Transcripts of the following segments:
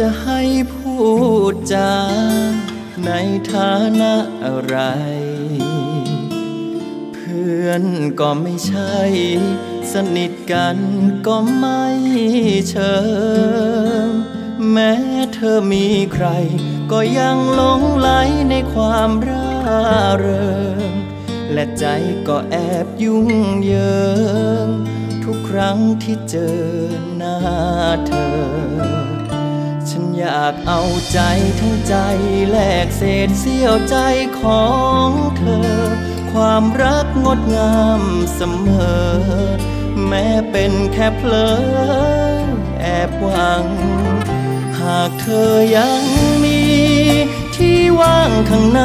จะให้พูดจาในฐานะอะไร เพื่อนก็ไม่ใช่ สนิทกันก็ไม่เชิงแม้เธอมีใคร ก็ยังหลงไหลในความร่าเริง และใจก็แอบยุ่งเหยิง ทุกครั้งที่เจอหน้าเธอ ฉันอยากเอาใจทั้งใจแลกเศษเสี้ยวใจของเธอ ความรักงดงามเสมอ แม้เป็นแค่เพลอแอบหวัง หากเธอยังมี ที่ว่างข้างใน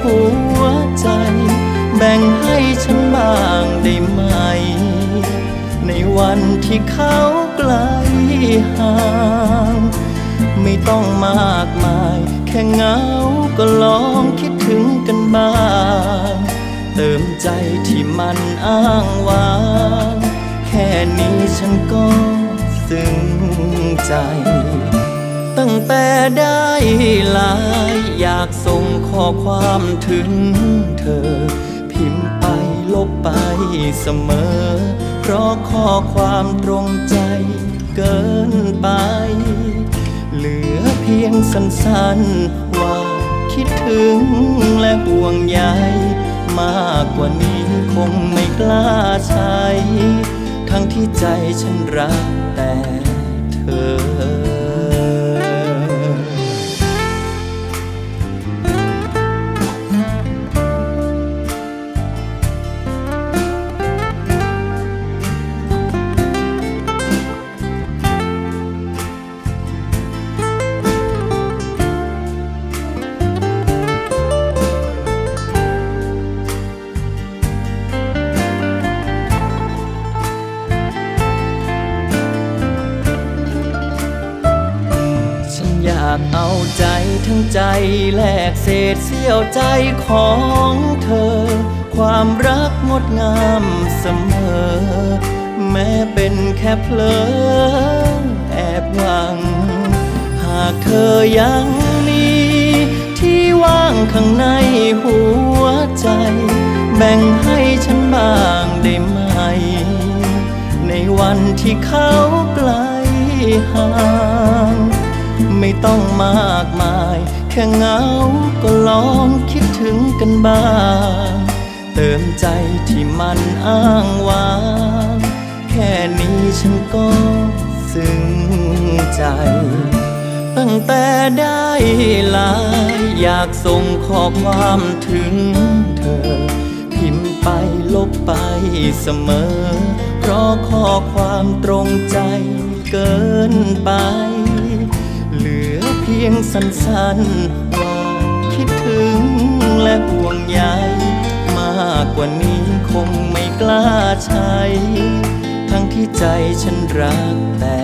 หัวใจ แบ่งให้ฉันบ้างได้ไหม ในวันที่เขาไกลห่าง ไม่ต้องมากมาย แค่เงาก็ลองคิดถึงกันบ้าง เติมใจที่มันอ้างว้าง แค่นี้ฉันก็ซึ้งใจ ตั้งแต่ได้ลน์อยากส่งข้อความถึงเธอ พิมพ์ไปลบไปเสมอ เพราะข้อความตรงใจเกินไป เหลือเพียงสั้นๆ ว่าคิดถึงและห่วงใยมากกว่านี้คงไม่กล้าใช้ ทั้งที่ใจฉันรักแต่เธอากเอาใจทั้งใจแลกเศษเสี้ยวใจของเธอ ความรักงดงามเสมอ แม้เป็นแค่เพลอแอบหวัง หากเธอยังมีที่ว่างข้างในหัวใจ แบ่งให้ฉันบ้างได้ไหม ในวันที่เขาไกลห่าง ไม่ต้องมากมาย แค่เหงาก็ลองคิดถึงกันบ้าง เติมใจที่มันอ้างว้าง แค่นี้ฉันก็ซึ้งใจ ตั้งแต่ได้ลน์อยากส่งข้อความถึงเธอ พิมพ์ไปลบไปเสมอ เพราะข้อความตรงใจเกินไป พียงสั้นๆว่าคิดถึงและห่วงใยมากกว่านี้คงไม่กล้าใช้ ทั้งที่ใจฉันรักแต่